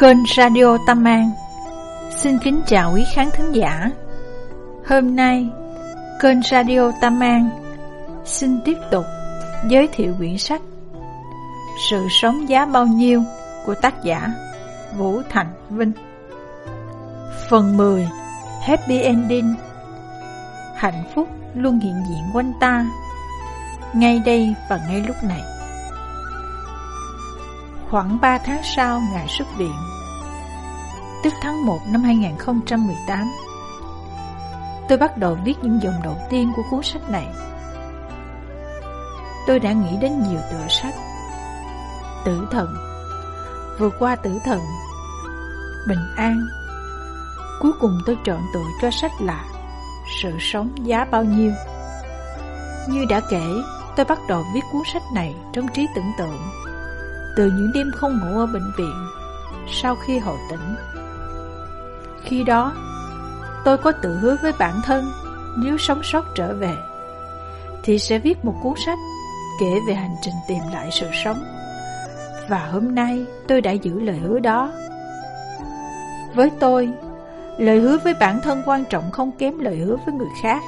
Kênh Radio Tâm An. Xin kính chào quý khán thính giả. Hôm nay, Kênh Radio Tâm An Xin tiếp tục giới thiệu quyển sách Sự sống giá bao nhiêu của tác giả Vũ Thành Vinh. Phần 10 Happy Ending. Hạnh phúc luôn hiện diện quanh ta, Ngay đây và ngay lúc này. Khoảng 3 tháng sau ngài xuất viện. Tức tháng 1 năm 2018 Tôi bắt đầu viết những dòng đầu tiên của cuốn sách này. Tôi đã nghĩ đến nhiều tựa sách. Tử thần. Vượt qua tử thần. Bình an. Cuối cùng tôi chọn tựa cho sách là Sự sống giá bao nhiêu. Như đã kể, Tôi bắt đầu viết cuốn sách này trong trí tưởng tượng từ những đêm không ngủ ở bệnh viện Sau khi hồi tỉnh. Khi đó, Tôi có tự hứa với bản thân, Nếu sống sót trở về, Thì sẽ viết một cuốn sách Kể về hành trình tìm lại sự sống. Và hôm nay, tôi đã giữ lời hứa đó. Với tôi, Lời hứa với bản thân quan trọng không kém lời hứa với người khác.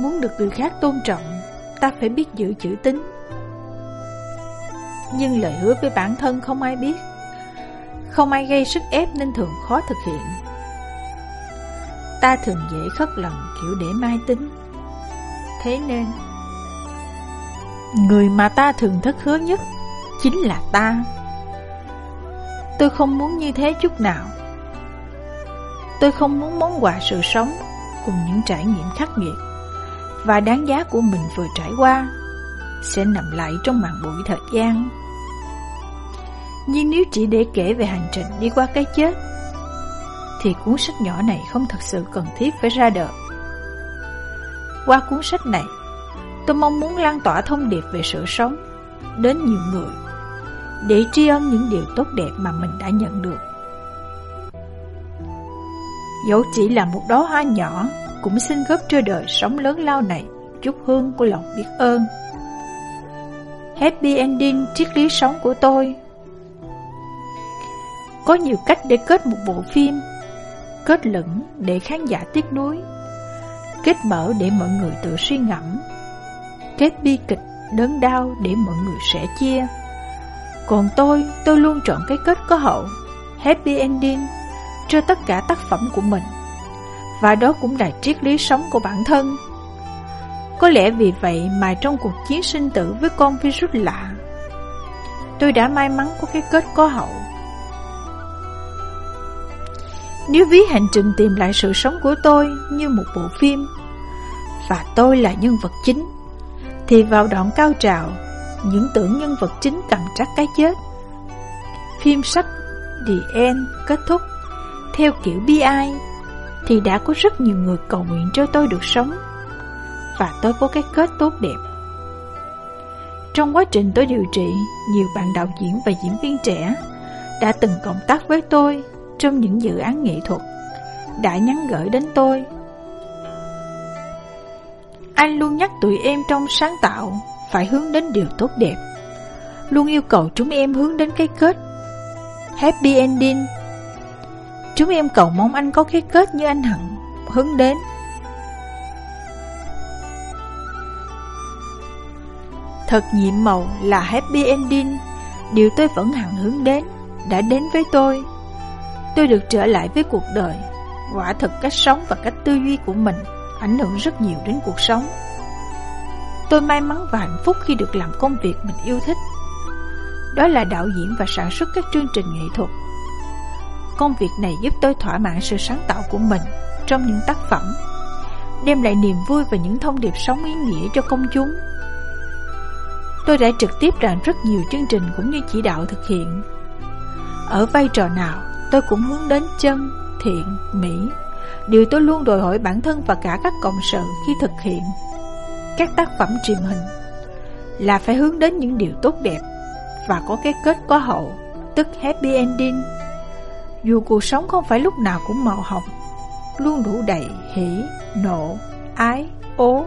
Muốn được người khác tôn trọng, Ta phải biết giữ chữ tín nhưng lời hứa với bản thân không ai biết. Không ai gây sức ép nên thường khó thực hiện. Ta thường dễ khất lòng kiểu để mai tính. Thế nên, Người mà ta thường thất hứa nhất Chính là ta. Tôi không muốn như thế chút nào. Tôi không muốn món quà sự sống Cùng những trải nghiệm khắc nghiệt Và đáng giá của mình vừa trải qua. Sẽ nằm lại trong màn bụi thời gian. Nhưng nếu chỉ để kể về hành trình đi qua cái chết, Thì cuốn sách nhỏ này không thật sự cần thiết phải ra đời. Qua cuốn sách này, Tôi mong muốn lan tỏa thông điệp về sự sống Đến nhiều người Để tri ân những điều tốt đẹp mà mình đã nhận được. Dẫu chỉ là một đóa hoa nhỏ, Cũng xin góp cho đời sống lớn lao này Chút hương của lòng biết ơn. Happy ending triết lý sống của tôi. Có nhiều cách để kết một bộ phim Kết lửng để khán giả tiếc nuối Kết mở để mọi người tự suy ngẫm Kết bi kịch, đớn đau để mọi người sẽ chia. Còn tôi, tôi luôn chọn cái kết có hậu Happy ending Cho tất cả tác phẩm của mình. Và đó cũng là triết lý sống của bản thân. Có lẽ vì vậy mà trong cuộc chiến sinh tử với con virus lạ, Tôi đã may mắn có cái kết có hậu. Nếu ví hành trình tìm lại sự sống của tôi như một bộ phim Và tôi là nhân vật chính, Thì vào đoạn cao trào, Những tưởng nhân vật chính cầm trắc cái chết. Phim sách The End kết thúc, Theo kiểu bi ai Thì đã có rất nhiều người cầu nguyện cho tôi được sống. Và tôi có cái kết tốt đẹp Trong quá trình tôi điều trị Nhiều bạn đạo diễn và diễn viên trẻ Đã từng cộng tác với tôi trong những dự án nghệ thuật đã nhắn gửi đến tôi. Anh luôn nhắc tụi em trong sáng tạo phải hướng đến điều tốt đẹp, luôn yêu cầu chúng em hướng đến cái kết happy ending. Chúng em cầu mong anh có cái kết như anh Hận hướng đến. Thật nhiệm màu là happy ending, điều tôi vẫn hằng hướng đến đã đến với tôi. Tôi được trở lại với cuộc đời. Quả thực cách sống và cách tư duy của mình Ảnh hưởng rất nhiều đến cuộc sống. Tôi may mắn và hạnh phúc khi được làm công việc mình yêu thích. Đó là đạo diễn và sản xuất các chương trình nghệ thuật. Công việc này giúp tôi thỏa mãn sự sáng tạo của mình Trong những tác phẩm Đem lại niềm vui và những thông điệp sống ý nghĩa cho công chúng. Tôi đã trực tiếp làm rất nhiều chương trình cũng như chỉ đạo thực hiện. Ở vai trò nào Tôi cũng hướng đến chân, thiện, mỹ. Điều tôi luôn đòi hỏi bản thân và cả các cộng sự khi thực hiện. Các tác phẩm truyền hình Là phải hướng đến những điều tốt đẹp Và có cái kết có hậu Tức happy ending. Dù cuộc sống không phải lúc nào cũng màu hồng Luôn đủ đầy hỉ, nộ, ái, ố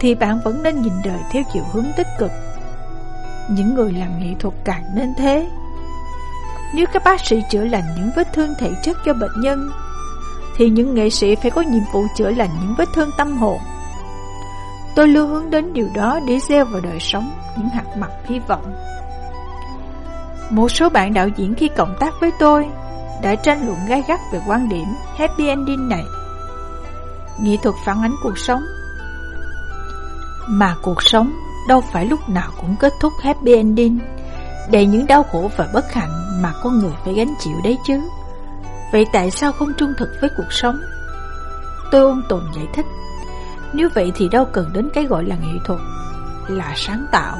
Thì bạn vẫn nên nhìn đời theo chiều hướng tích cực. Những người làm nghệ thuật càng nên thế. Nếu các bác sĩ chữa lành những vết thương thể chất cho bệnh nhân, Thì những nghệ sĩ phải có nhiệm vụ chữa lành những vết thương tâm hồn. Tôi luôn hướng đến điều đó để gieo vào đời sống những hạt mặt hy vọng. Một số bạn đạo diễn khi cộng tác với tôi Đã tranh luận gai gắt về quan điểm happy ending này. Nghệ thuật phản ánh cuộc sống. Mà cuộc sống đâu phải lúc nào cũng kết thúc happy ending. Đầy những đau khổ và bất hạnh mà con người phải gánh chịu đấy chứ. Vậy tại sao không trung thực với cuộc sống? Tôi ôn tồn giải thích. Nếu vậy thì đâu cần đến cái gọi là nghệ thuật Là sáng tạo.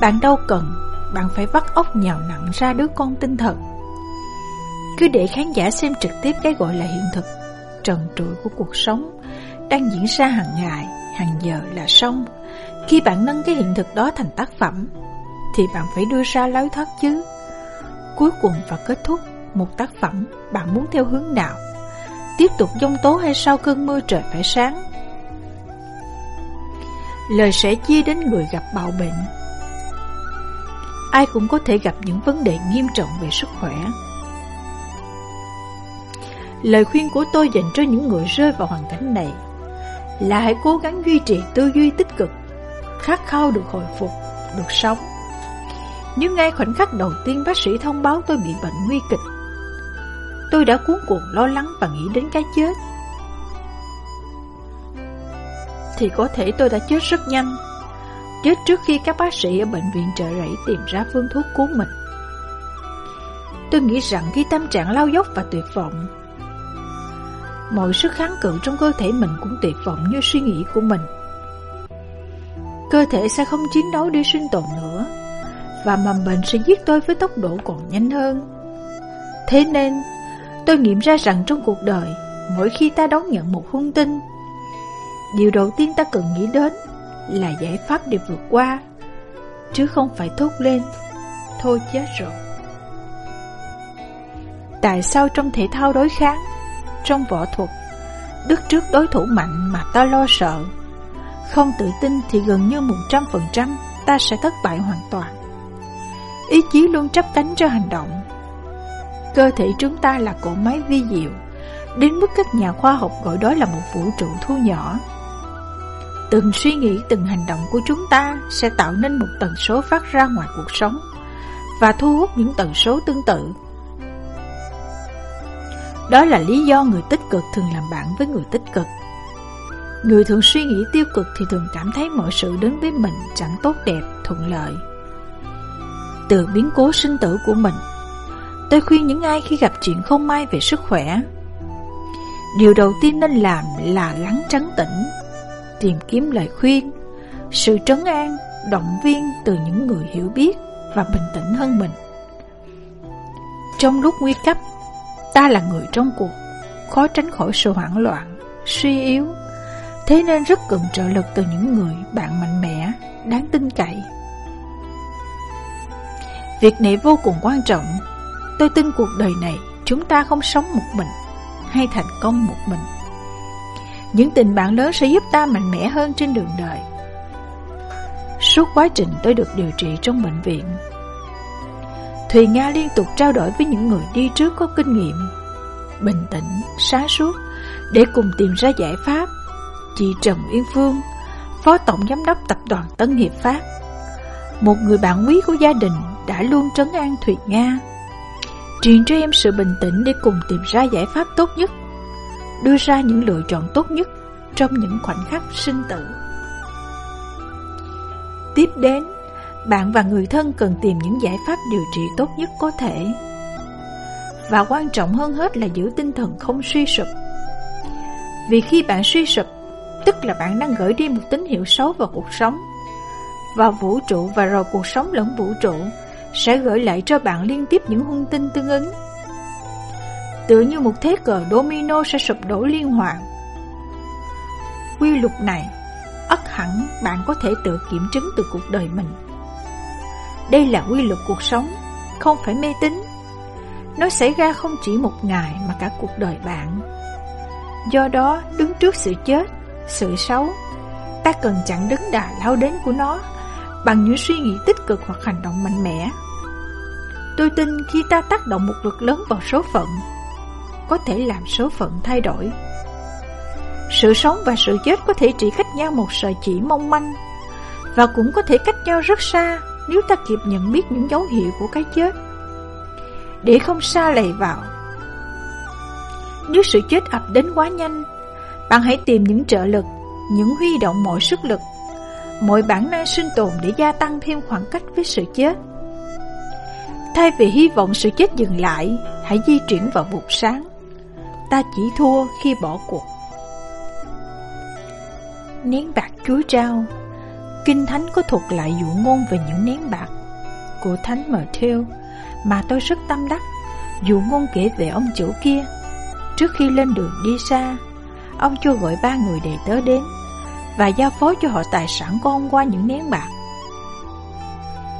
Bạn đâu cần Bạn phải vắt óc nhào nặng ra đứa con tinh thần. Cứ để khán giả xem trực tiếp cái gọi là hiện thực Trần trụi của cuộc sống Đang diễn ra hàng ngày, hàng giờ là xong. Khi bạn nâng cái hiện thực đó thành tác phẩm thì bạn phải đưa ra lối thoát chứ. Cuối cùng và kết thúc một tác phẩm bạn muốn theo hướng nào? Tiếp tục giông tố hay sau cơn mưa trời phải sáng? Lời sẽ chia đến người gặp bạo bệnh. Ai cũng có thể gặp những vấn đề nghiêm trọng về sức khỏe. Lời khuyên của tôi dành cho những người rơi vào hoàn cảnh này là hãy cố gắng duy trì tư duy tích cực, khát khao được hồi phục, được sống. Nhưng ngay khoảnh khắc đầu tiên bác sĩ thông báo tôi bị bệnh nguy kịch Tôi đã cuốn cuồng lo lắng và nghĩ đến cái chết. Thì có thể tôi đã chết rất nhanh Chết trước khi các bác sĩ ở bệnh viện trợ rẫy tìm ra phương thuốc cứu mình. Tôi nghĩ rằng khi tâm trạng lao dốc và tuyệt vọng Mọi sức kháng cự trong cơ thể mình cũng tuyệt vọng như suy nghĩ của mình. Cơ thể sẽ không chiến đấu để sinh tồn nữa và mầm bệnh sẽ giết tôi với tốc độ còn nhanh hơn. Thế nên, tôi nghiệm ra rằng trong cuộc đời, mỗi khi ta đón nhận một hung tin, điều đầu tiên ta cần nghĩ đến là giải pháp để vượt qua, chứ không phải thốt lên, thôi chết rồi. Tại sao trong thể thao đối kháng, trong võ thuật, đứt trước đối thủ mạnh mà ta lo sợ, không tự tin thì gần như 100% ta sẽ thất bại hoàn toàn. Ý chí luôn chấp cánh cho hành động. Cơ thể chúng ta là cỗ máy vi diệu Đến mức các nhà khoa học gọi đó là một vũ trụ thu nhỏ. Từng suy nghĩ, từng hành động của chúng ta Sẽ tạo nên một tần số phát ra ngoài cuộc sống Và thu hút những tần số tương tự. Đó là lý do người tích cực thường làm bạn với người tích cực. Người thường suy nghĩ tiêu cực thì thường cảm thấy mọi sự đến với mình chẳng tốt đẹp, thuận lợi từ biến cố sinh tử của mình. Tôi khuyên những ai khi gặp chuyện không may về sức khỏe, điều đầu tiên nên làm là lắng trấn tĩnh, tìm kiếm lời khuyên, sự trấn an, động viên từ những người hiểu biết và bình tĩnh hơn mình. Trong lúc nguy cấp, ta là người trong cuộc, khó tránh khỏi sự hoảng loạn, suy yếu, thế nên rất cần trợ lực từ những người bạn mạnh mẽ, đáng tin cậy. Việc này vô cùng quan trọng. Tôi tin cuộc đời này Chúng ta không sống một mình Hay thành công một mình. Những tình bạn lớn sẽ giúp ta mạnh mẽ hơn trên đường đời. Suốt quá trình tôi được điều trị trong bệnh viện Thùy Nga liên tục trao đổi với những người đi trước có kinh nghiệm Bình tĩnh, sáng suốt Để cùng tìm ra giải pháp. Chị Trần Uyên Phương Phó Tổng Giám đốc Tập đoàn Tân Hiệp Phát Một người bạn quý của gia đình đã luôn trấn an Thùy Nga Truyền cho em sự bình tĩnh để cùng tìm ra giải pháp tốt nhất Đưa ra những lựa chọn tốt nhất trong những khoảnh khắc sinh tử. Tiếp đến, bạn và người thân cần tìm những giải pháp điều trị tốt nhất có thể. Và quan trọng hơn hết là giữ tinh thần không suy sụp. Vì khi bạn suy sụp, tức là bạn đang gửi đi một tín hiệu xấu vào cuộc sống Vào vũ trụ và rồi cuộc sống lẫn vũ trụ sẽ gửi lại cho bạn liên tiếp những hung tin tương ứng. Tự như một thế cờ domino sẽ sụp đổ liên hoàn. Quy luật này, ắt hẳn bạn có thể tự kiểm chứng từ cuộc đời mình. Đây là quy luật cuộc sống, không phải mê tín. Nó xảy ra không chỉ một ngày mà cả cuộc đời bạn. Do đó, đứng trước sự chết, sự xấu, ta cần chặn đứng đà lao đến của nó bằng những suy nghĩ tích cực hoặc hành động mạnh mẽ. Tôi tin khi ta tác động một lực lớn vào số phận Có thể làm số phận thay đổi. Sự sống và sự chết có thể chỉ cách nhau một sợi chỉ mong manh Và cũng có thể cách nhau rất xa Nếu ta kịp nhận biết những dấu hiệu của cái chết. Để không xa lầy vào Nếu sự chết ập đến quá nhanh bạn hãy tìm những trợ lực Những huy động mọi sức lực Mọi bản năng sinh tồn để gia tăng thêm khoảng cách với sự chết Thay vì hy vọng sự chết dừng lại, hãy di chuyển vào vùng sáng. Ta chỉ thua khi bỏ cuộc. Nén bạc chúa trao Kinh Thánh có thuật lại dụ ngôn về những nén bạc của Thánh Matthew mà tôi rất tâm đắc. Dụ ngôn kể về ông chủ kia. Trước khi lên đường đi xa, ông cho gọi ba người đệ tớ đến, và giao phó cho họ tài sản của ông qua những nén bạc.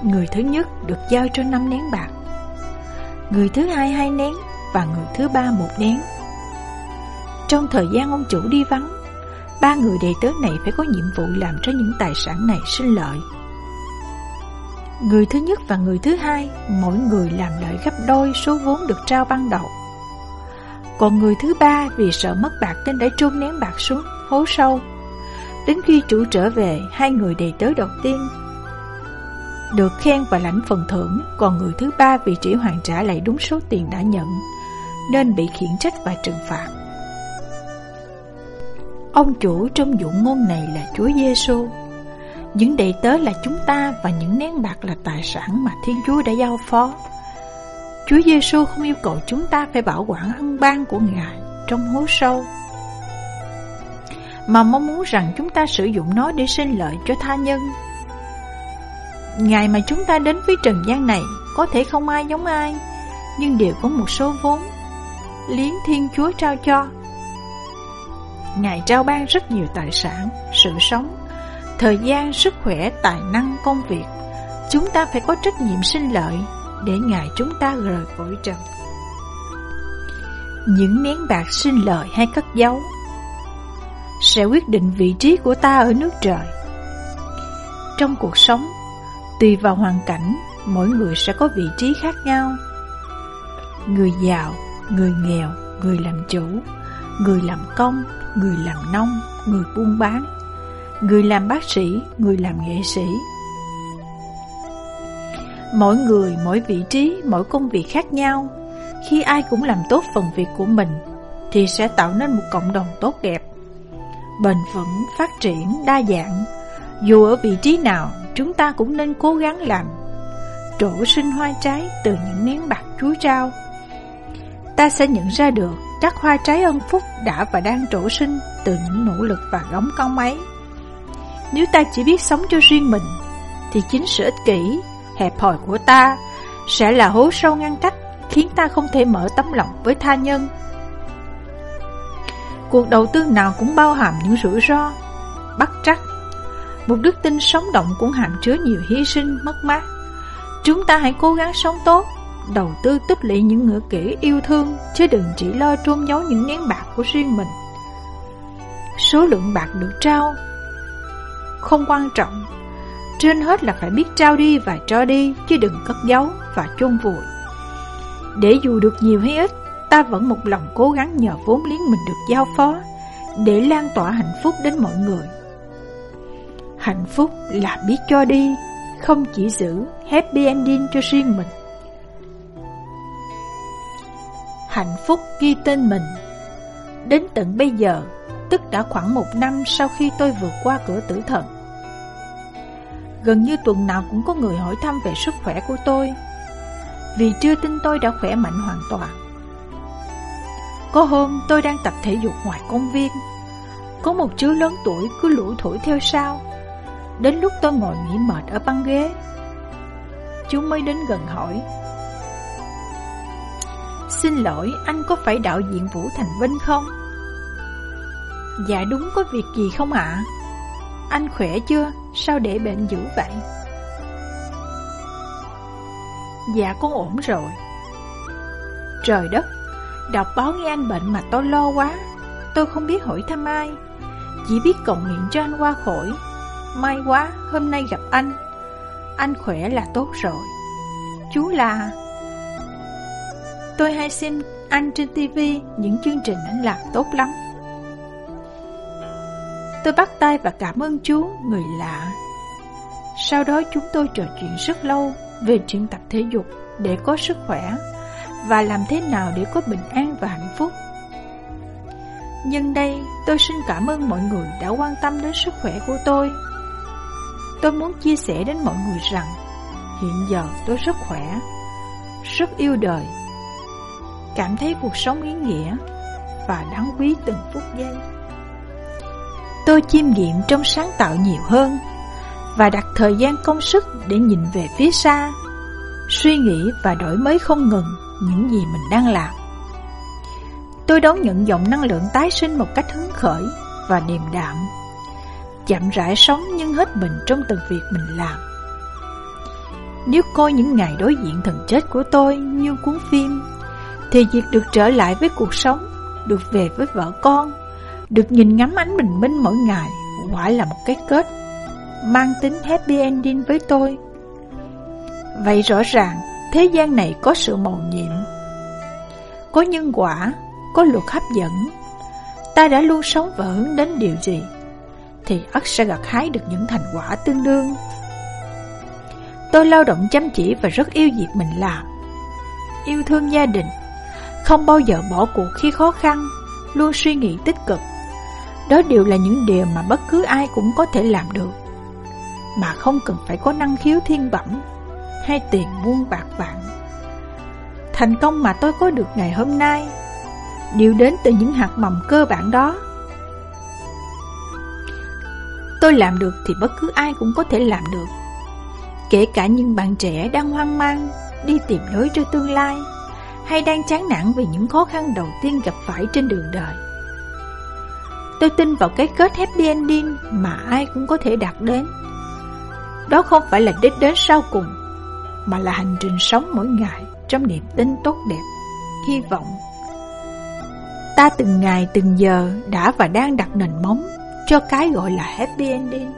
Người thứ nhất được giao cho năm nén bạc, Người thứ hai hai nén Và người thứ ba một nén. Trong thời gian ông chủ đi vắng, Ba người đệ tớ này phải có nhiệm vụ làm cho những tài sản này sinh lợi. Người thứ nhất và người thứ hai, Mỗi người làm lợi gấp đôi số vốn được trao ban đầu. Còn người thứ ba vì sợ mất bạc nên đã trôn ném bạc xuống hố sâu Đến khi chủ trở về Hai người đệ tớ đầu tiên được khen và lãnh phần thưởng, còn người thứ ba vì chỉ hoàn trả lại đúng số tiền đã nhận, nên bị khiển trách và trừng phạt. Ông chủ trong dụ ngôn này là Chúa Giêsu. Những đệ tớ là chúng ta và những nén bạc là tài sản mà Thiên Chúa đã giao phó. Chúa Giêsu không yêu cầu chúng ta phải bảo quản hân ban của Ngài trong hố sâu, mà mong muốn rằng chúng ta sử dụng nó để sinh lợi cho tha nhân. Ngày mà chúng ta đến với trần gian này Có thể không ai giống ai Nhưng đều có một số vốn Liếng Thiên Chúa trao cho. Ngài trao ban rất nhiều tài sản Sự sống Thời gian, sức khỏe, tài năng, công việc. Chúng ta phải có trách nhiệm sinh lợi để Ngài chúng ta rời cõi trần Những nén bạc sinh lợi hay cất giấu Sẽ quyết định vị trí của ta ở nước trời Trong cuộc sống Tùy vào hoàn cảnh, mỗi người sẽ có vị trí khác nhau. Người giàu, người nghèo, người làm chủ, người làm công, người làm nông, người buôn bán, người làm bác sĩ, người làm nghệ sĩ. Mỗi người, mỗi vị trí, mỗi công việc khác nhau, khi ai cũng làm tốt phần việc của mình, thì sẽ tạo nên một cộng đồng tốt đẹp, bền vững, phát triển, đa dạng. Dù ở vị trí nào, chúng ta cũng nên cố gắng làm trổ sinh hoa trái từ những nén bạc chuối trao. Ta sẽ nhận ra được các hoa trái ân phúc đã và đang trổ sinh từ những nỗ lực và đóng công ấy. Nếu ta chỉ biết sống cho riêng mình, thì chính sự ích kỷ, hẹp hòi của ta sẽ là hố sâu ngăn cách khiến ta không thể mở tấm lòng với tha nhân. Cuộc đầu tư nào cũng bao hàm những rủi ro, bắt trắc một đức tin sống động cũng hàm chứa nhiều hy sinh, mất mát. Chúng ta hãy cố gắng sống tốt, đầu tư tích lũy những ngựa kỹ yêu thương, chứ đừng chỉ lo trôn giấu những nén bạc của riêng mình. Số lượng bạc được trao không quan trọng, trên hết là phải biết trao đi và cho đi, chứ đừng cất giấu và chôn vùi. Để dù được nhiều hay ít, ta vẫn một lòng cố gắng nhờ vốn liếng mình được giao phó, để lan tỏa hạnh phúc đến mọi người. Hạnh phúc là biết cho đi Không chỉ giữ happy ending cho riêng mình Hạnh phúc ghi tên mình Đến tận bây giờ Tức đã khoảng một năm sau khi tôi vượt qua cửa tử thần Gần như tuần nào cũng có người hỏi thăm về sức khỏe của tôi. Vì chưa tin tôi đã khỏe mạnh hoàn toàn. Có hôm tôi đang tập thể dục ngoài công viên. Có một chú lớn tuổi cứ lủi thổi theo sau. Đến lúc tôi ngồi nghỉ mệt ở băng ghế. Chú mới đến gần hỏi Xin lỗi, anh có phải đạo diễn Vũ Thành Vinh không? Dạ đúng có việc gì không ạ? Anh khỏe chưa? Sao để bệnh dữ vậy? Dạ con ổn rồi. Trời đất Đọc báo nghe anh bệnh mà tôi lo quá. Tôi không biết hỏi thăm ai. Chỉ biết cầu nguyện cho anh qua khỏi. May quá, hôm nay gặp anh. Anh khỏe là tốt rồi. Chú là? Tôi hay xem anh trên TV những chương trình anh làm tốt lắm. Tôi bắt tay và cảm ơn chú, người lạ. Sau đó chúng tôi trò chuyện rất lâu về chuyện tập thể dục để có sức khỏe và làm thế nào để có bình an và hạnh phúc. Nhân đây, tôi xin cảm ơn mọi người đã quan tâm đến sức khỏe của tôi. Tôi muốn chia sẻ đến mọi người rằng hiện giờ tôi rất khỏe, rất yêu đời, cảm thấy cuộc sống ý nghĩa và đáng quý từng phút giây. Tôi chiêm nghiệm trong sáng tạo nhiều hơn và đặt thời gian công sức để nhìn về phía xa, suy nghĩ và đổi mới không ngừng những gì mình đang làm. Tôi đón nhận dòng năng lượng tái sinh một cách hứng khởi và điềm đạm, chậm rãi sống nhưng hết mình trong từng việc mình làm. Nếu coi những ngày đối diện thần chết của tôi như cuốn phim, thì việc được trở lại với cuộc sống, được về với vợ con, được nhìn ngắm ánh bình minh mỗi ngày quả là một cái kết mang tính happy ending với tôi. Vậy rõ ràng, thế gian này có sự màu nhiệm, có nhân quả, có luật hấp dẫn. Ta đã luôn sống và hướng đến điều gì, thì ắt sẽ gặt hái được những thành quả tương đương. Tôi lao động chăm chỉ và rất yêu việc mình làm. Yêu thương gia đình, không bao giờ bỏ cuộc khi khó khăn, luôn suy nghĩ tích cực. Đó đều là những điều mà bất cứ ai cũng có thể làm được mà không cần phải có năng khiếu thiên bẩm hay tiền muôn bạc vạn. Thành công mà tôi có được ngày hôm nay đều đến từ những hạt mầm cơ bản đó. Tôi làm được thì bất cứ ai cũng có thể làm được. Kể cả những bạn trẻ đang hoang mang, đi tìm lối cho tương lai, hay đang chán nản vì những khó khăn đầu tiên gặp phải trên đường đời. Tôi tin vào cái kết happy ending mà ai cũng có thể đạt đến. Đó không phải là đích đến sau cùng, Mà là hành trình sống mỗi ngày Trong niềm tin tốt đẹp, Hy vọng. Ta từng ngày, từng giờ Đã và đang đặt nền móng Cho cái gọi là happy ending.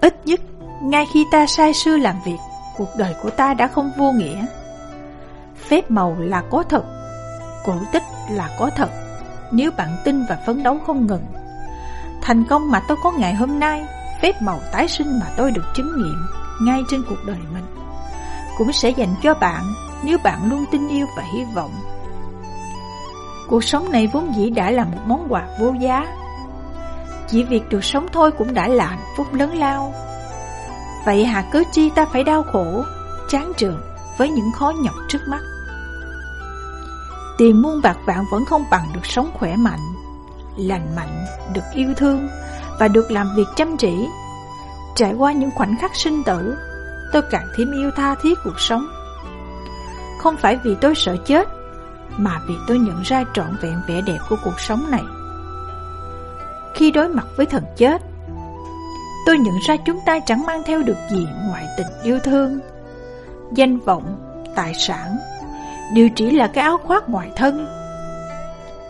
Ít nhất, Ngay khi ta sai sư làm việc, Cuộc đời của ta đã không vô nghĩa. Phép màu là có thật, Cổ tích là có thật. Nếu bạn tin và phấn đấu không ngừng Thành công mà tôi có ngày hôm nay phép màu tái sinh mà tôi được chứng nghiệm ngay trên cuộc đời mình cũng sẽ dành cho bạn nếu bạn luôn tin yêu và hy vọng. Cuộc sống này vốn dĩ đã là một món quà vô giá. Chỉ việc được sống thôi cũng đã là hạnh phúc lớn lao. Vậy hà cớ chi ta phải đau khổ, chán trường với những khó nhọc trước mắt. Tiền muôn bạc vạn vẫn không bằng được sống khỏe mạnh, lành mạnh, được yêu thương, và được làm việc chăm chỉ. Trải qua những khoảnh khắc sinh tử, tôi càng thêm yêu tha thiết cuộc sống. Không phải vì tôi sợ chết, mà vì tôi nhận ra trọn vẹn vẻ đẹp của cuộc sống này. Khi đối mặt với thần chết, tôi nhận ra chúng ta chẳng mang theo được gì ngoài tình yêu thương, danh vọng, tài sản, đều chỉ là cái áo khoác ngoài thân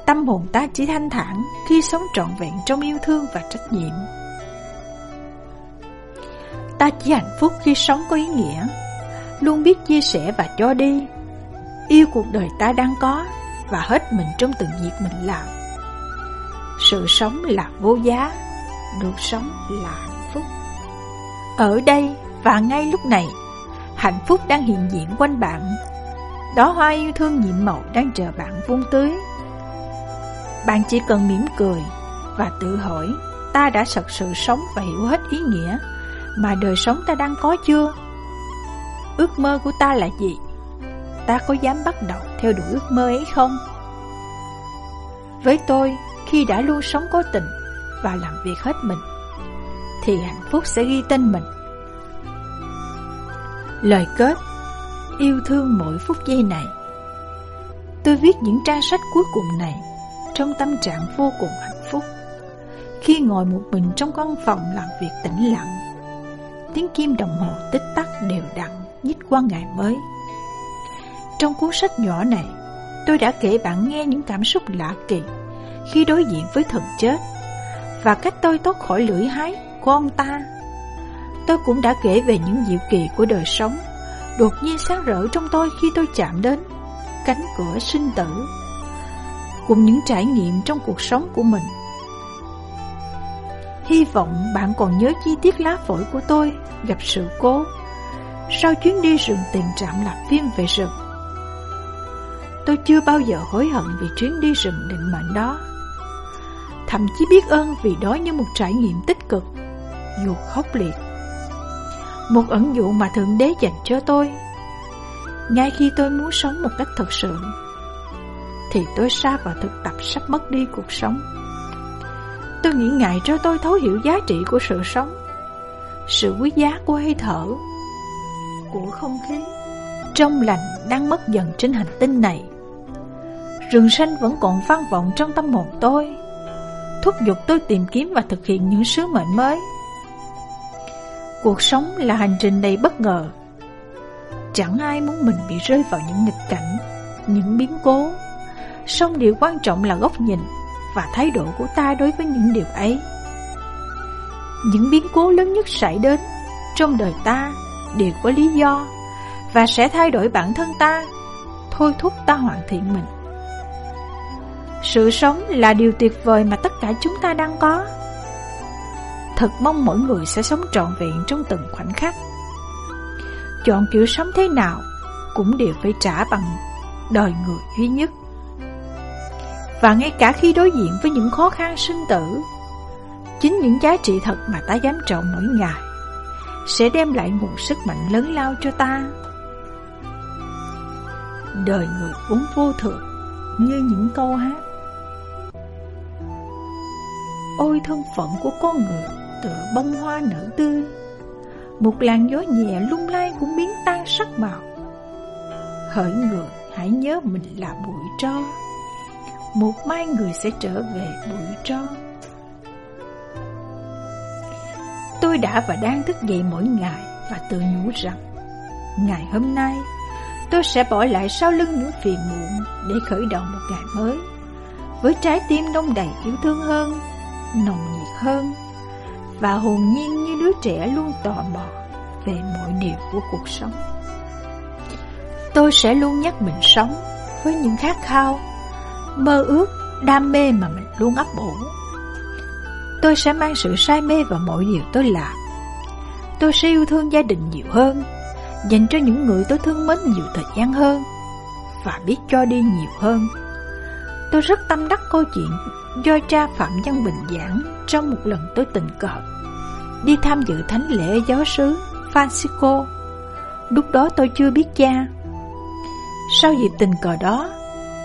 Tâm hồn ta chỉ thanh thản khi sống trọn vẹn trong yêu thương và trách nhiệm. Ta chỉ hạnh phúc khi sống có ý nghĩa, luôn biết chia sẻ và cho đi, yêu cuộc đời ta đang có và hết mình trong từng việc mình làm. Sự sống là vô giá, được sống là hạnh phúc. Ở đây và ngay lúc này, hạnh phúc đang hiện diện quanh bạn. Đó hoa yêu thương nhiệm màu đang chờ bạn vun tưới bạn chỉ cần mỉm cười và tự hỏi ta đã thật sự sống và hiểu hết ý nghĩa mà đời sống ta đang có chưa? Ước mơ của ta là gì? Ta có dám bắt đầu theo đuổi ước mơ ấy không? Với tôi, khi đã luôn sống có tình và làm việc hết mình, thì hạnh phúc sẽ ghi tên mình. Lời kết Yêu thương mỗi phút giây này Tôi viết những trang sách cuối cùng này trong tâm trạng vô cùng hạnh phúc. Khi ngồi một mình trong căn phòng làm việc tĩnh lặng, tiếng kim đồng hồ tích tắc đều đặn nhích qua ngày mới. Trong cuốn sách nhỏ này, tôi đã kể bạn nghe những cảm xúc lạ kỳ khi đối diện với thần chết và cách tôi thoát khỏi lưỡi hái của ông ta. Tôi cũng đã kể về những diệu kỳ của đời sống đột nhiên sáng rỡ trong tôi khi tôi chạm đến cánh cửa sinh tử cùng những trải nghiệm trong cuộc sống của mình. Hy vọng bạn còn nhớ chi tiết lá phổi của tôi gặp sự cố sau chuyến đi rừng tìm trạm lạc phim về rừng. Tôi chưa bao giờ hối hận vì chuyến đi rừng định mệnh đó. Thậm chí biết ơn vì đó như một trải nghiệm tích cực, dù khốc liệt. Một ẩn dụ mà Thượng Đế dành cho tôi. Ngay khi tôi muốn sống một cách thật sự, thì tôi sa vào thực tập sắp mất đi cuộc sống. Tôi nghĩ ngại cho tôi thấu hiểu giá trị của sự sống, sự quý giá của hơi thở, của không khí, trong lành đang mất dần trên hành tinh này. Rừng xanh vẫn còn vang vọng trong tâm hồn tôi, thúc giục tôi tìm kiếm và thực hiện những sứ mệnh mới. Cuộc sống là hành trình đầy bất ngờ. Chẳng ai muốn mình bị rơi vào những nghịch cảnh, những biến cố song điều quan trọng là góc nhìn và thái độ của ta đối với những điều ấy. Những biến cố lớn nhất xảy đến trong đời ta đều có lý do và sẽ thay đổi bản thân ta, thôi thúc ta hoàn thiện mình. Sự sống là điều tuyệt vời mà tất cả chúng ta đang có. Thật mong mỗi người sẽ sống trọn vẹn trong từng khoảnh khắc. Chọn kiểu sống thế nào cũng đều phải trả bằng đời người duy nhất. Và ngay cả khi đối diện với những khó khăn sinh tử, Chính những giá trị thật mà ta dám trọng mỗi ngày Sẽ đem lại nguồn sức mạnh lớn lao cho ta Đời người vốn vô thường Như những câu hát Ôi thân phận của con người Tựa bông hoa nở tươi. Một làn gió nhẹ lung lay cũng biến tan sắc màu. Hỡi người hãy nhớ mình là bụi tro. Một mai người sẽ trở về bụi tro. Tôi đã và đang thức dậy mỗi ngày và tự nhủ rằng Ngày hôm nay tôi sẽ bỏ lại sau lưng những phiền muộn để khởi đầu một ngày mới. Với trái tim đông đầy yêu thương hơn, nồng nhiệt hơn và hồn nhiên như đứa trẻ luôn tò mò về mọi điều của cuộc sống. Tôi sẽ luôn nhắc mình sống với những khát khao mơ ước, đam mê mà mình luôn ấp ủ. Tôi sẽ mang sự say mê vào mọi điều tôi làm. Tôi sẽ yêu thương gia đình nhiều hơn, dành cho những người tôi thương mến nhiều thời gian hơn, và biết cho đi nhiều hơn. Tôi rất tâm đắc câu chuyện do cha Phạm Văn Bình giảng trong một lần tôi tình cờ đi tham dự thánh lễ giáo sứ Francisco. Lúc đó tôi chưa biết cha. Sau dịp tình cờ đó,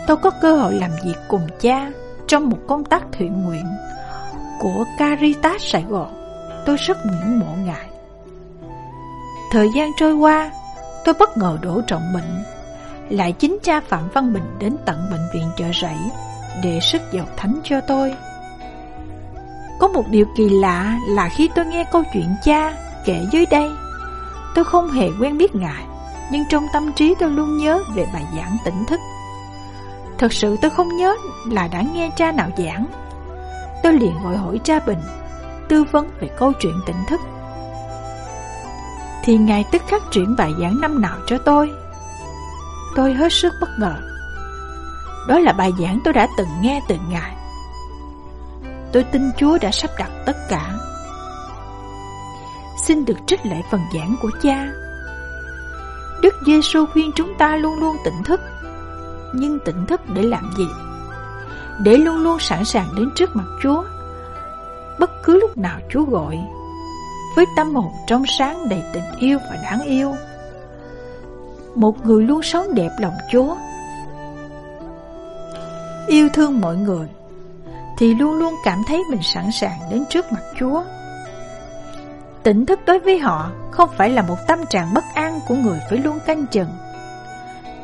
tôi có cơ hội làm việc cùng cha trong một công tác thiện nguyện của Caritas Sài Gòn. Tôi rất ngưỡng mộ ngài. Thời gian trôi qua, tôi bất ngờ đổ trọng bệnh. Lại chính cha Phạm Văn Bình đến tận bệnh viện chợ rẫy để sức dầu thánh cho tôi. Có một điều kỳ lạ là khi tôi nghe câu chuyện cha kể dưới đây, tôi không hề quen biết ngài, nhưng trong tâm trí tôi luôn nhớ về bài giảng tỉnh thức. Thật sự tôi không nhớ là đã nghe cha nào giảng. Tôi liền gọi hỏi cha Bình Tư vấn về câu chuyện tỉnh thức. Thì ngài tức khắc chuyển bài giảng năm nào cho tôi. Tôi hết sức bất ngờ. Đó là bài giảng tôi đã từng nghe từ ngài. Tôi tin Chúa đã sắp đặt tất cả. Xin được trích lại phần giảng của cha. Đức Giêsu khuyên chúng ta luôn luôn tỉnh thức. Nhưng tỉnh thức để làm gì? Để luôn luôn sẵn sàng đến trước mặt Chúa. Bất cứ lúc nào Chúa gọi, Với tâm hồn trong sáng đầy tình yêu và đáng yêu, Một người luôn sống đẹp lòng Chúa Yêu thương mọi người Thì luôn luôn cảm thấy mình sẵn sàng đến trước mặt Chúa Tỉnh thức đối với họ không phải là một tâm trạng bất an của người phải luôn canh chừng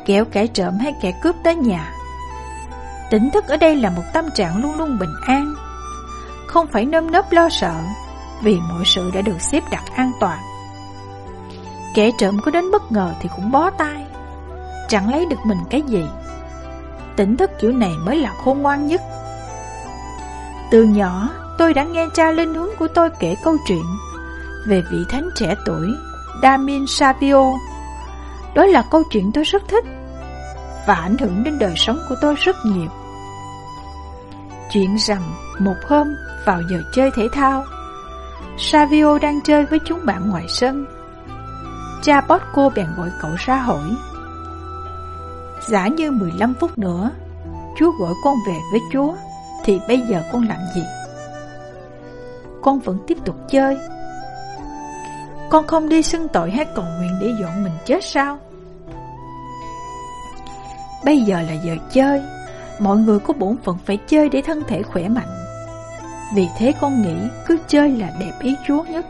Kẻo kẻ trộm hay kẻ cướp tới nhà. Tỉnh thức ở đây là một tâm trạng luôn luôn bình an, không phải nơm nớp lo sợ vì mọi sự đã được xếp đặt an toàn. Kẻ trộm có đến bất ngờ thì cũng bó tay, chẳng lấy được mình cái gì. Tỉnh thức kiểu này mới là khôn ngoan nhất. Từ nhỏ, tôi đã nghe cha linh huấn của tôi kể câu chuyện về vị thánh trẻ tuổi Damin Savio. Đó là câu chuyện tôi rất thích Và ảnh hưởng đến đời sống của tôi rất nhiều. Chuyện rằng một hôm vào giờ chơi thể thao Savio đang chơi với chúng bạn ngoài sân. Cha Bosco bèn gọi cậu ra hỏi Giả như 15 phút nữa. Chúa gọi con về với Chúa, Thì bây giờ con làm gì? Con vẫn tiếp tục chơi. Con không đi xưng tội hay cầu nguyện để dọn mình chết sao? Bây giờ là giờ chơi. Mọi người có bổn phận phải chơi để thân thể khỏe mạnh. Vì thế con nghĩ cứ chơi là đẹp ý Chúa nhất.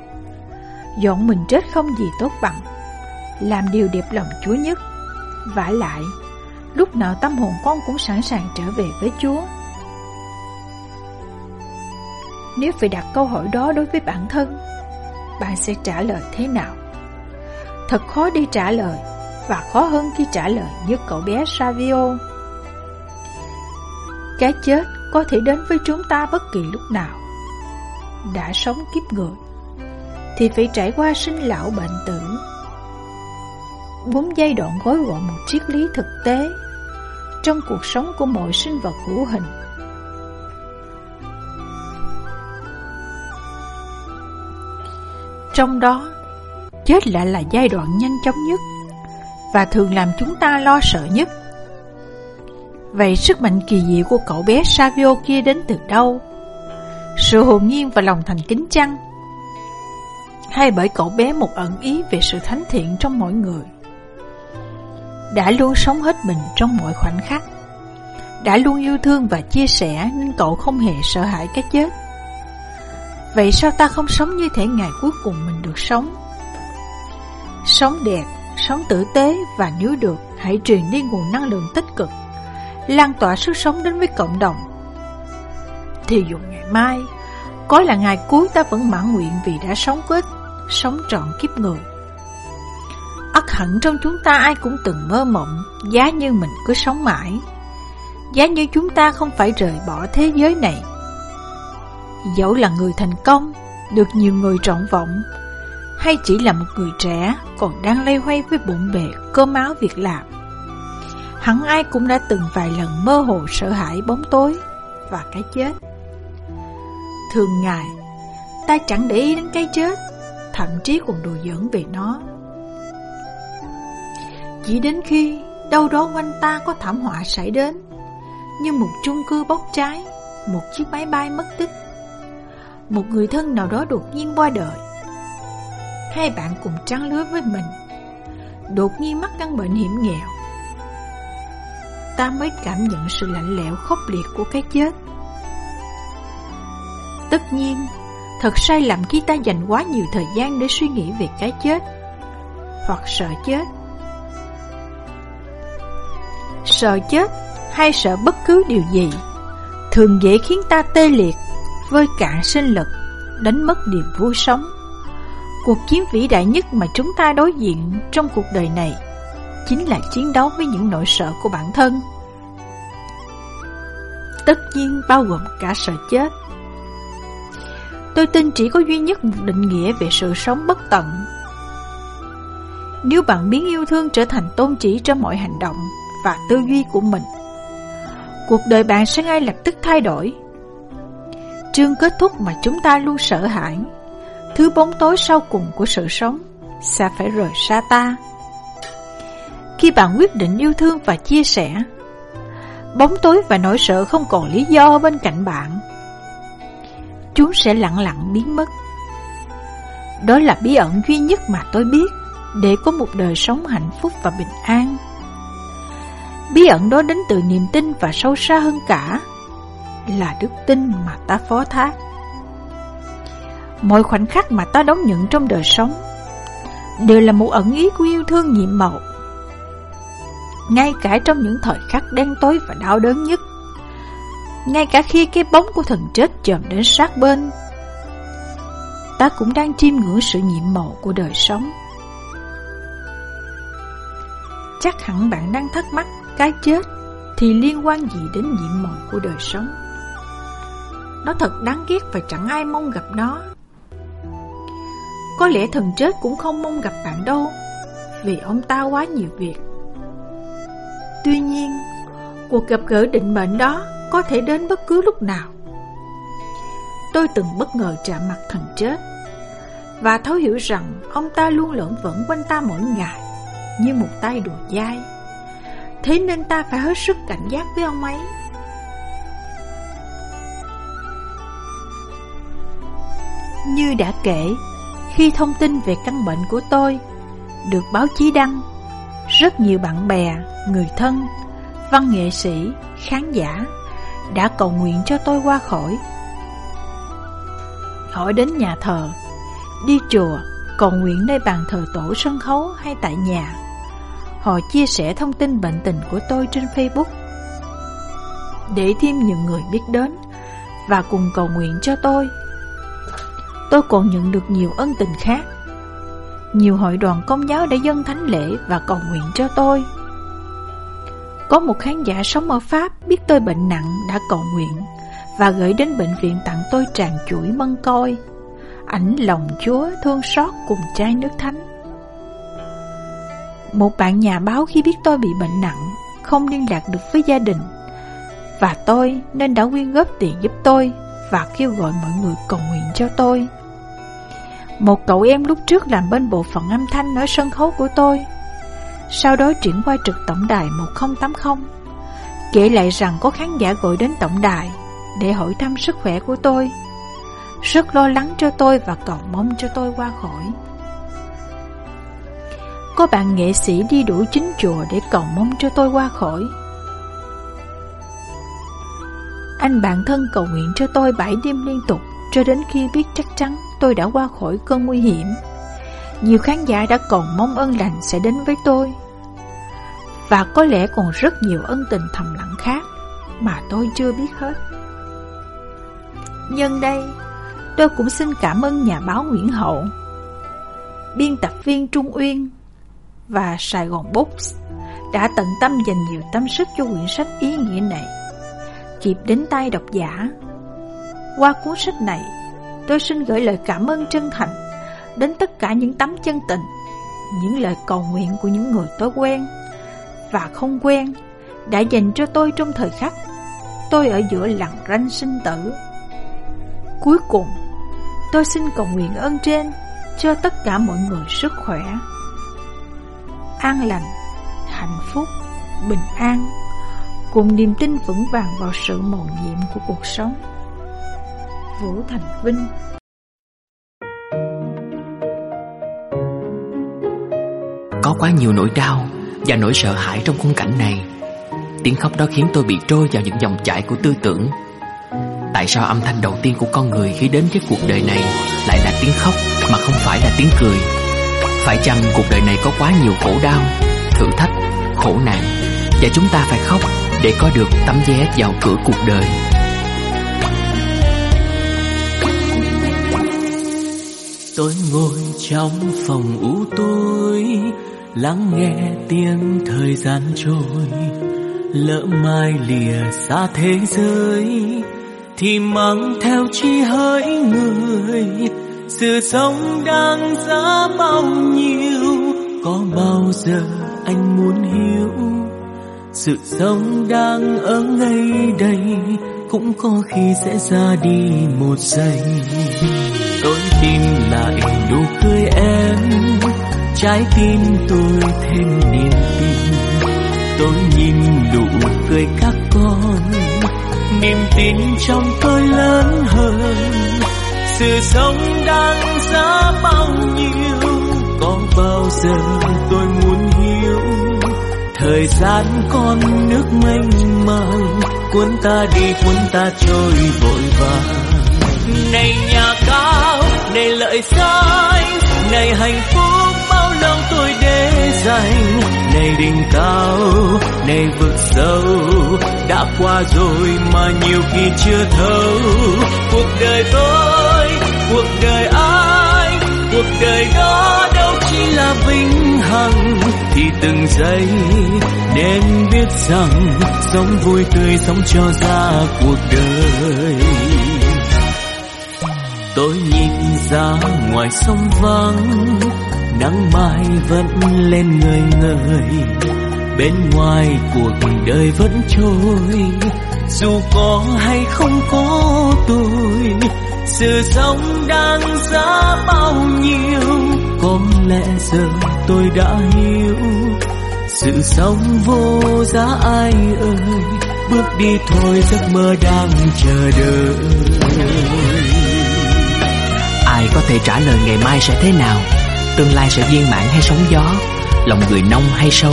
Dọn mình chết không gì tốt bằng. Làm điều đẹp lòng Chúa nhất. Vả lại Lúc nào tâm hồn con cũng sẵn sàng trở về với Chúa. Nếu phải đặt câu hỏi đó đối với bản thân, Bạn sẽ trả lời thế nào? Thật khó đi trả lời Và khó hơn khi trả lời như cậu bé Savio. Cái chết có thể đến với chúng ta bất kỳ lúc nào. Đã sống kiếp người, Thì phải trải qua sinh lão bệnh tử. Bốn giai đoạn gói gọn một triết lý thực tế trong cuộc sống của mọi sinh vật hữu hình. Trong đó, chết lại là giai đoạn nhanh chóng nhất và thường làm chúng ta lo sợ nhất. Vậy sức mạnh kỳ diệu của cậu bé Savio kia đến từ đâu? Sự hồn nhiên và lòng thành kính chăng? Hay bởi cậu bé một ẩn ý về sự thánh thiện trong mỗi người? Đã luôn sống hết mình trong mọi khoảnh khắc. Đã luôn yêu thương và chia sẻ nên cậu không hề sợ hãi cái chết. Vậy sao ta không sống như thể ngày cuối cùng mình được sống? Sống đẹp, sống tử tế và nếu được, hãy truyền đi nguồn năng lượng tích cực, lan tỏa sức sống đến với cộng đồng. Thì dù ngày mai, có là ngày cuối ta vẫn mãn nguyện vì đã sống có sống trọn kiếp người ắt hẳn trong chúng ta, ai cũng từng mơ mộng, Giá như mình cứ sống mãi. Giá như chúng ta không phải rời bỏ thế giới này. Dẫu là người thành công, Được nhiều người trọng vọng, Hay chỉ là một người trẻ Còn đang lây hoay với bụng bề Cơm áo việc làm, Hẳn ai cũng đã từng vài lần mơ hồ sợ hãi bóng tối Và cái chết. Thường ngày, Ta chẳng để ý đến cái chết, Thậm chí còn đùa giỡn về nó chỉ đến khi đâu đó quanh ta có thảm họa xảy đến, Như một chung cư bốc cháy, Một chiếc máy bay mất tích. Một người thân nào đó đột nhiên qua đời. Hai bạn cùng trăng lứa với mình, Đột nhiên mắc căn bệnh hiểm nghèo. Ta mới cảm nhận sự lạnh lẽo khốc liệt của cái chết. Tất nhiên, Thật sai lầm khi ta dành quá nhiều thời gian để suy nghĩ về cái chết, Hoặc sợ chết sợ chết hay sợ bất cứ điều gì thường dễ khiến ta tê liệt, vơi cạn sinh lực, đánh mất niềm vui sống. Cuộc chiến vĩ đại nhất mà chúng ta đối diện trong cuộc đời này chính là chiến đấu với những nỗi sợ của bản thân. Tất nhiên bao gồm cả sợ chết. Tôi tin chỉ có duy nhất một định nghĩa về sự sống bất tận. Nếu bạn biến yêu thương trở thành tôn chỉ cho mọi hành động và tư duy của mình. Cuộc đời bạn sẽ ngay lập tức thay đổi. Chương kết thúc mà chúng ta luôn sợ hãi, thứ bóng tối sau cùng của sự sống sẽ phải rời xa ta. Khi bạn quyết định yêu thương và chia sẻ, bóng tối và nỗi sợ không còn lý do bên cạnh bạn. Chúng sẽ lặng lặng biến mất. Đó là bí ẩn duy nhất mà tôi biết để có một đời sống hạnh phúc và bình an. Bí ẩn đó đến từ niềm tin và sâu xa hơn cả Là đức tin mà ta phó thác. Mọi khoảnh khắc mà ta đón nhận trong đời sống Đều là một ẩn ý của yêu thương nhiệm màu, Ngay cả trong những thời khắc đen tối và đau đớn nhất, Ngay cả khi cái bóng của thần chết chồm đến sát bên, Ta cũng đang chiêm ngưỡng sự nhiệm màu của đời sống. Chắc hẳn bạn đang thắc mắc cái chết thì liên quan gì đến nhiệm màu của đời sống Nó thật đáng ghét và chẳng ai mong gặp nó Có lẽ thần chết cũng không mong gặp bạn đâu vì ông ta quá nhiều việc. Tuy nhiên, cuộc gặp gỡ định mệnh đó có thể đến bất cứ lúc nào. Tôi từng bất ngờ chạm mặt thần chết và thấu hiểu rằng ông ta luôn lẫn vẫn quanh ta mỗi ngày như một tay đùa dai. Thế nên ta phải hết sức cảnh giác với ông ấy. Như đã kể, khi thông tin về căn bệnh của tôi được báo chí đăng, rất nhiều bạn bè, người thân, văn nghệ sĩ, khán giả đã cầu nguyện cho tôi qua khỏi. Hỏi đến nhà thờ, đi chùa, cầu nguyện nơi bàn thờ tổ sân khấu hay tại nhà. Họ chia sẻ thông tin bệnh tình của tôi trên Facebook để thêm nhiều người biết đến và cùng cầu nguyện cho tôi. Tôi còn nhận được nhiều ân tình khác. Nhiều hội đoàn công giáo đã dâng thánh lễ và cầu nguyện cho tôi. Có một khán giả sống ở Pháp biết tôi bệnh nặng đã cầu nguyện và gửi đến bệnh viện tặng tôi tràn chuỗi mân coi, ảnh lòng Chúa thương xót cùng chai nước thánh. Một bạn nhà báo khi biết tôi bị bệnh nặng, không liên lạc được với gia đình, và tôi nên đã quyên góp tiền giúp tôi và kêu gọi mọi người cầu nguyện cho tôi. Một cậu em lúc trước làm bên bộ phận âm thanh ở sân khấu của tôi. Sau đó chuyển qua trực tổng đài 1080 Kể lại rằng có khán giả gọi đến tổng đài Để hỏi thăm sức khỏe của tôi. Rất lo lắng cho tôi và cầu mong cho tôi qua khỏi. Có bạn nghệ sĩ đi đuổi chính chùa để cầu mong cho tôi qua khỏi. Anh bạn thân cầu nguyện cho tôi bảy đêm liên tục, Cho đến khi biết chắc chắn tôi đã qua khỏi cơn nguy hiểm. Nhiều khán giả đã còn mong ơn lành sẽ đến với tôi. Và có lẽ còn rất nhiều ân tình thầm lặng khác Mà tôi chưa biết hết. Nhân đây, Tôi cũng xin cảm ơn nhà báo Nguyễn Hậu, Biên tập viên Trung Uyên và Sài Gòn Books Đã tận tâm dành nhiều tâm sức cho quyển sách ý nghĩa này Kịp đến tay độc giả Qua cuốn sách này Tôi xin gửi lời cảm ơn chân thành đến tất cả những tấm chân tình, những lời cầu nguyện của những người tôi quen và không quen đã dành cho tôi trong thời khắc tôi ở giữa lặng ranh sinh tử. Cuối cùng, tôi xin cầu nguyện ơn trên cho tất cả mọi người sức khỏe, an lành, hạnh phúc, bình an, cùng niềm tin vững vàng vào sự mầu nhiệm của cuộc sống. Vũ Thành Vinh Có quá nhiều nỗi đau và nỗi sợ hãi trong khung cảnh này. Tiếng khóc đó khiến tôi bị trôi vào những dòng chảy của tư tưởng. Tại sao âm thanh đầu tiên của con người khi đến với cuộc đời này Lại là tiếng khóc mà không phải là tiếng cười? Phải chăng cuộc đời này có quá nhiều khổ đau, thử thách, khổ nạn Và chúng ta phải khóc để có được tấm vé vào cửa cuộc đời. Tôi ngồi trong phòng u tối lắng nghe tiếng thời gian trôi. Lỡ mai lìa xa thế giới thì mang theo chi hỡi người. Sự sống đang đã bao nhiêu, có bao giờ anh muốn hiểu? Sự sống đang ở ngay đây, cũng có khi sẽ ra đi một giây. Tôi tìm lại nụ cười em, trái tim tôi thêm niềm tin. Tôi nhìn nụ cười các con, niềm tin trong tôi lớn hơn sự sống đang giá bao nhiêu, có bao giờ tôi muốn hiểu? Thời gian con nước mênh mang cuốn ta đi, cuốn ta trôi vội vàng. Này nhà cao, này lợi danh này hạnh phúc bao lâu tôi để dành? Này đỉnh cao, này vực sâu, đã qua rồi mà nhiều khi chưa thấu. Cuộc đời tôi cuộc đời ai, cuộc đời đó đâu chỉ là vinh hằng. Thì từng giây nên biết rằng sống vui tươi sống cho ra cuộc đời. Tôi nhìn ra ngoài sông vắng, nắng mai vẫn lên người người bên ngoài cuộc đời vẫn trôi, dù có hay không có tôi sự sống đang giá bao nhiêu, có lẽ giờ tôi đã hiểu. Sự sống vô giá ai ơi, bước đi thôi giấc mơ đang chờ đợi. Ai có thể trả lời ngày mai sẽ thế nào? Tương lai sẽ viên mãn hay sóng gió? Lòng người nông hay sâu?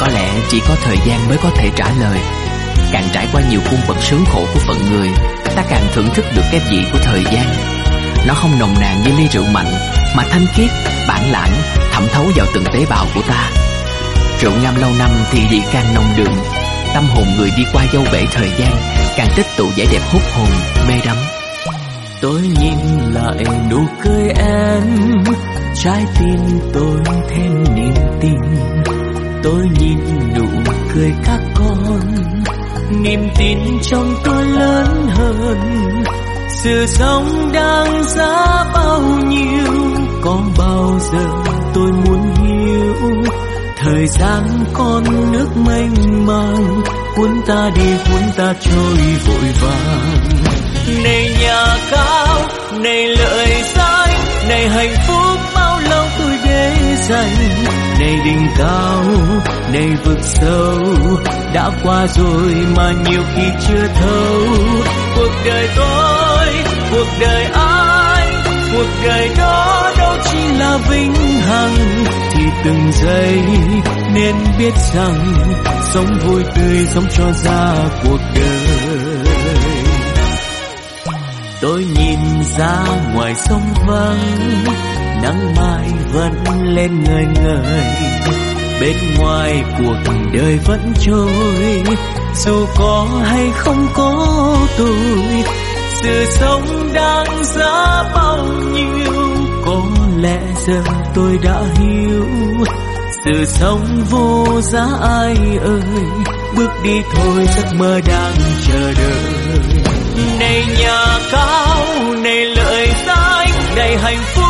Có lẽ chỉ có thời gian mới có thể trả lời. Càng trải qua nhiều cung bậc sướng khổ của phận người ta càng thưởng thức được cái vị của thời gian. Nó không nồng nàn như ly rượu mạnh, mà thanh khiết, bản lãng, thẩm thấu vào từng tế bào của ta. Rượu ngâm lâu năm thì vị càng nồng đượm. Tâm hồn người đi qua dâu bể thời gian, càng tích tụ vẻ đẹp hút hồn, mê đắm. Tôi nhìn lại nụ cười em, trái tim tôi thêm niềm tin. Tôi nhìn nụ cười các con niềm tin trong tôi lớn hơn. Sự sống đang giá bao nhiêu, có bao giờ tôi muốn hiểu? Thời gian con nước mênh mang, cuốn ta đi, cuốn ta trôi vội vàng. Này nhà cao, này lợi danh, này hạnh phúc bao lâu tôi để dành? Này đỉnh cao này vực sâu. Đã qua rồi mà nhiều khi chưa thấu. Cuộc đời tôi, cuộc đời ai, cuộc đời đó đâu chỉ là vĩnh hằng. Thì từng giây nên biết rằng sống vui tươi sống cho ra cuộc đời. Tôi nhìn ra ngoài sông vắng, nắng mai vẫn lên ngời ngời bên ngoài cuộc đời vẫn trôi. Dù có hay không có tôi, sự sống đang giá bao nhiêu, có lẽ giờ tôi đã hiểu. Sự sống vô giá ai ơi, bước đi thôi giấc mơ đang chờ đợi. Này nhà cao, này lợi danh này hạnh phúc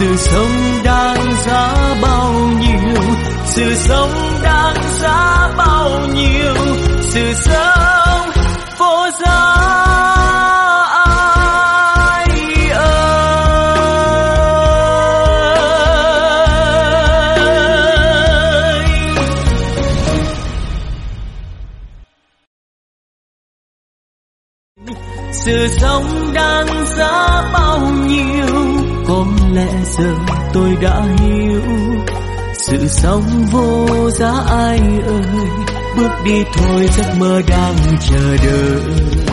sự sống đang giá bao nhiêu? Sự sống đang giá bao nhiêu? Sự sống vô giá sự sống đang giá bao nhiêu? Có lẽ giờ tôi đã hiểu sự sống vô giá ai ơi, bước đi thôi giấc mơ đang chờ đợi.